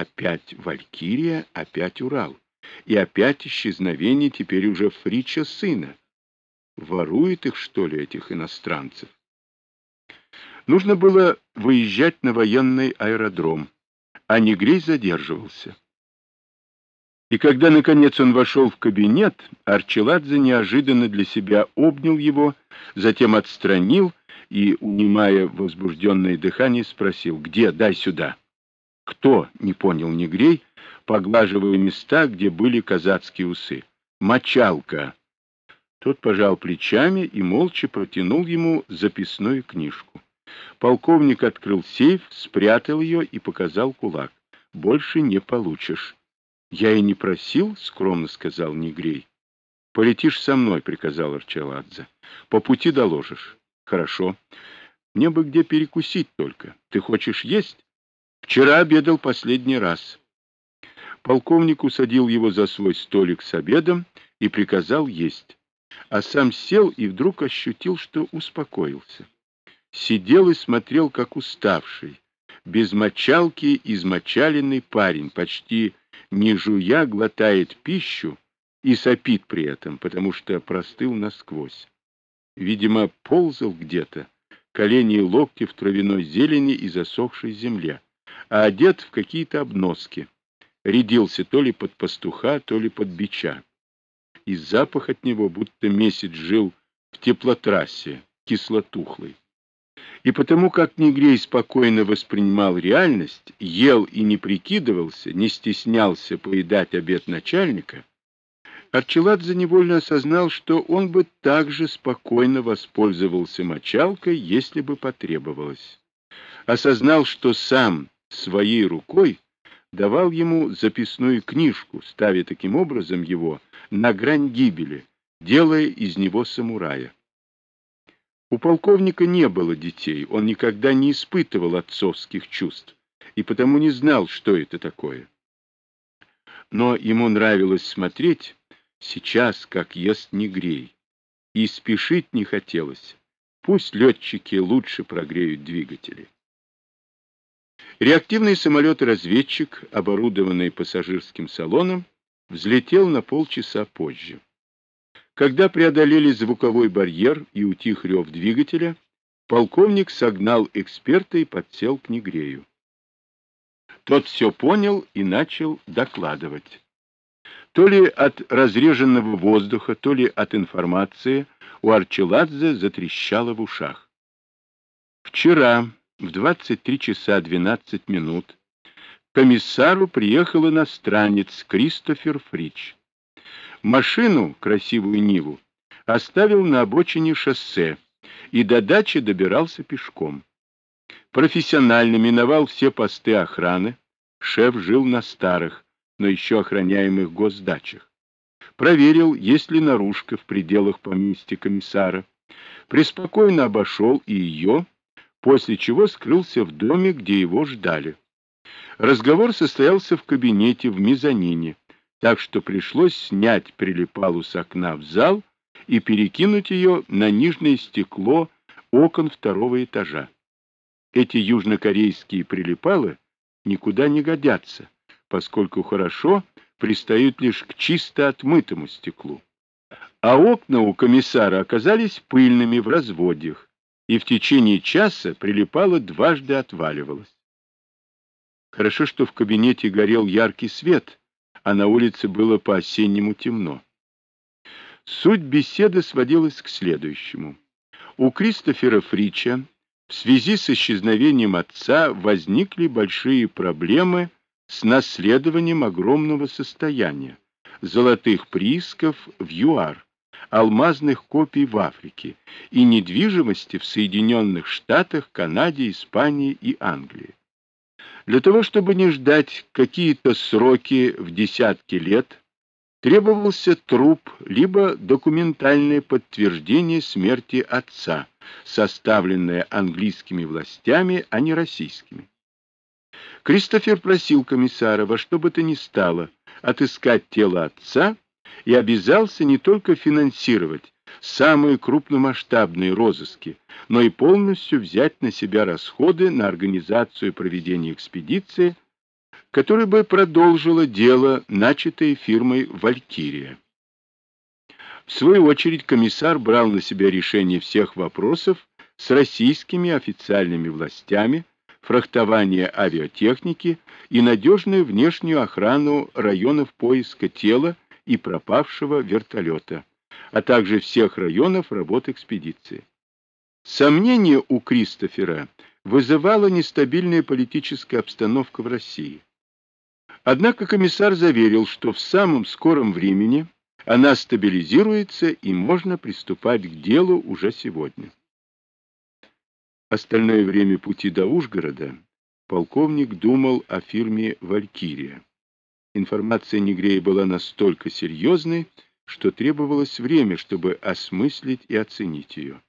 опять Валькирия, опять Урал. И опять исчезновение теперь уже Фрича сына. Ворует их, что ли, этих иностранцев? Нужно было выезжать на военный аэродром, а Негрей задерживался. И когда, наконец, он вошел в кабинет, Арчеладзе неожиданно для себя обнял его, затем отстранил и, унимая возбужденное дыхание, спросил, «Где? Дай сюда». «Кто?» — не понял Негрей, поглаживая места, где были казацкие усы. «Мочалка». Тот пожал плечами и молча протянул ему записную книжку. Полковник открыл сейф, спрятал ее и показал кулак. «Больше не получишь». «Я и не просил», — скромно сказал Негрей. «Полетишь со мной», — приказал Арчаладзе. «По пути доложишь». «Хорошо. Мне бы где перекусить только. Ты хочешь есть?» «Вчера обедал последний раз». Полковник усадил его за свой столик с обедом и приказал есть. А сам сел и вдруг ощутил, что успокоился сидел и смотрел, как уставший, без мочалки измочаленный парень, почти не жуя, глотает пищу и сопит при этом, потому что простыл насквозь. Видимо, ползал где-то, колени и локти в травяной зелени и засохшей земле, а одет в какие-то обноски. Рядился то ли под пастуха, то ли под бича. И запах от него, будто месяц жил в теплотрассе, кислотухлый. И потому как Негрей спокойно воспринимал реальность, ел и не прикидывался, не стеснялся поедать обед начальника, Арчеладзе невольно осознал, что он бы также спокойно воспользовался мочалкой, если бы потребовалось. Осознал, что сам своей рукой давал ему записную книжку, ставя таким образом его на грань гибели, делая из него самурая. У полковника не было детей, он никогда не испытывал отцовских чувств и потому не знал, что это такое. Но ему нравилось смотреть сейчас, как ест негрей, и спешить не хотелось. Пусть летчики лучше прогреют двигатели. Реактивный самолет-разведчик, оборудованный пассажирским салоном, взлетел на полчаса позже. Когда преодолели звуковой барьер и утих рев двигателя, полковник согнал эксперта и подсел к Негрею. Тот все понял и начал докладывать. То ли от разреженного воздуха, то ли от информации у Арчеладзе затрещало в ушах. Вчера в 23 часа 12 минут к комиссару приехал иностранец Кристофер Фрич. Машину, красивую Ниву, оставил на обочине шоссе и до дачи добирался пешком. Профессионально миновал все посты охраны, шеф жил на старых, но еще охраняемых госдачах. Проверил, есть ли наружка в пределах поместья комиссара. Преспокойно обошел и ее, после чего скрылся в доме, где его ждали. Разговор состоялся в кабинете в мезонине так что пришлось снять прилипалу с окна в зал и перекинуть ее на нижнее стекло окон второго этажа. Эти южнокорейские прилипалы никуда не годятся, поскольку хорошо пристают лишь к чисто отмытому стеклу. А окна у комиссара оказались пыльными в разводьях, и в течение часа прилипало дважды отваливалось. Хорошо, что в кабинете горел яркий свет, а на улице было по-осеннему темно. Суть беседы сводилась к следующему. У Кристофера Фрича в связи с исчезновением отца возникли большие проблемы с наследованием огромного состояния, золотых приисков в ЮАР, алмазных копий в Африке и недвижимости в Соединенных Штатах, Канаде, Испании и Англии. Для того, чтобы не ждать какие-то сроки в десятки лет, требовался труп либо документальное подтверждение смерти отца, составленное английскими властями, а не российскими. Кристофер просил комиссара во что бы то ни стало отыскать тело отца и обязался не только финансировать самые крупномасштабные розыски, но и полностью взять на себя расходы на организацию проведения экспедиции, которое бы продолжило дело, начатое фирмой «Валькирия». В свою очередь комиссар брал на себя решение всех вопросов с российскими официальными властями, фрахтование авиатехники и надежную внешнюю охрану районов поиска тела и пропавшего вертолета, а также всех районов работ экспедиции. Сомнение у Кристофера вызывала нестабильная политическая обстановка в России. Однако комиссар заверил, что в самом скором времени она стабилизируется и можно приступать к делу уже сегодня. Остальное время пути до Ужгорода полковник думал о фирме «Валькирия». Информация Негрея была настолько серьезной, что требовалось время, чтобы осмыслить и оценить ее.